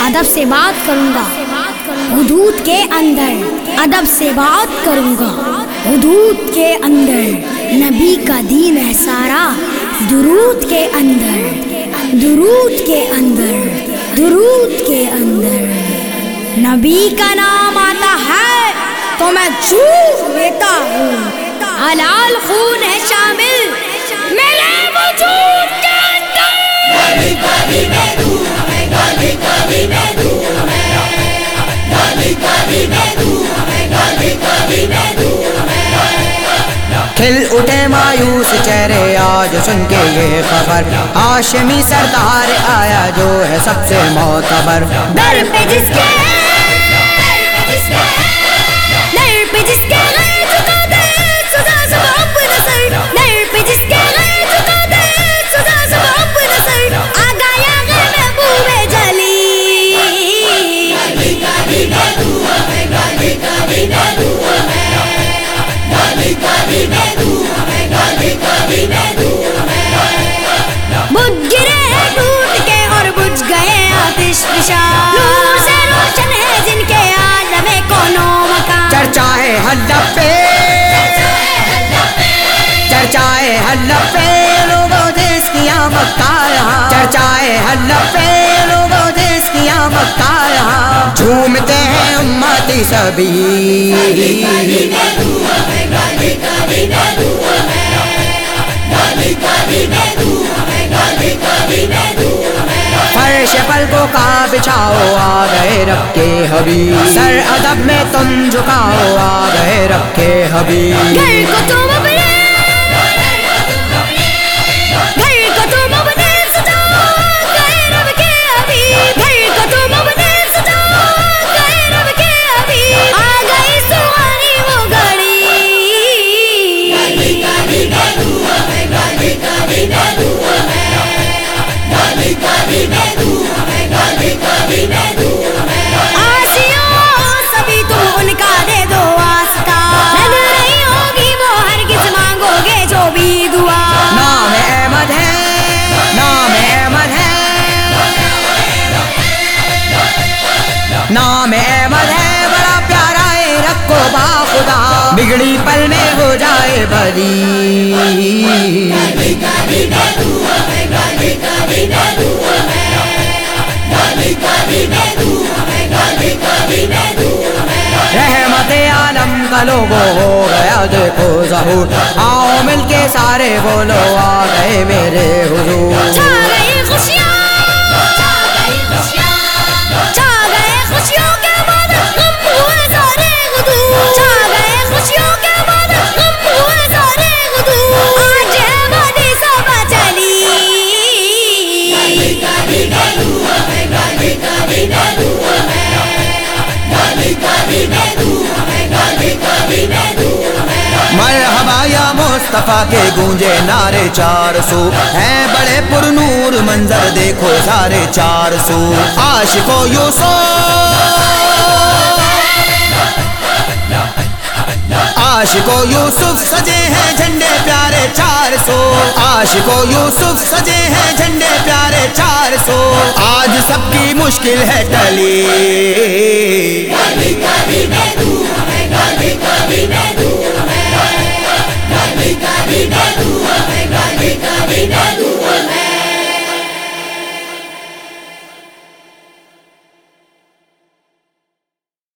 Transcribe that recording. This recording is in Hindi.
अदब से बात करूँगा। हदूद के अंदर। अदब से बात करूँगा। हदूद के अंदर। नबी का दीन है सारा। दुरूद के अंदर। दुरूद के अंदर। दुरूद के अंदर। नबी का नाम आता है तो मैं चूक लेता हूँ। हलाल खून है शामिल। मेरे वजूद के खिल उठे मायूस चेहरे आज सुन के ये खबर। आशमी सरदार आया, जो है सबसे मोतबर। दर पे जिसके नूर से रोशन है जिनके आलम कोनो मकान। चर्चा है हल्ला पे चर्चा है हल्ला पे लोगों देश की आमद का चर्चा है हल्ला पे लोगों देश की आमद का झूमते हैं उम्मती सभी। फर्श को का बिछाओ आ गए रखे हबी सर अदब में तुम झुकाओ आ गए रखे हबी को तुम नाम अहमद है। बड़ा प्यारा है रखो बाखुदा बिगड़ी पल में हो जाए भली आलम को हो गया देखो जहूर। आओ मिलके सारे बोलो आ गए मेरे हुजूर। मुस्तफ़ा के गूंजे नारे चार सौ। है बड़े पुरनूर मंजर देखो सारे चार सौ। आशिको यूसो आशिको यूसुफ सजे हैं झंडे प्यारे चार सौ। आशिको यूसुफ सजे हैं झंडे प्यारे चार सौ। आज सबकी मुश्किल है टली।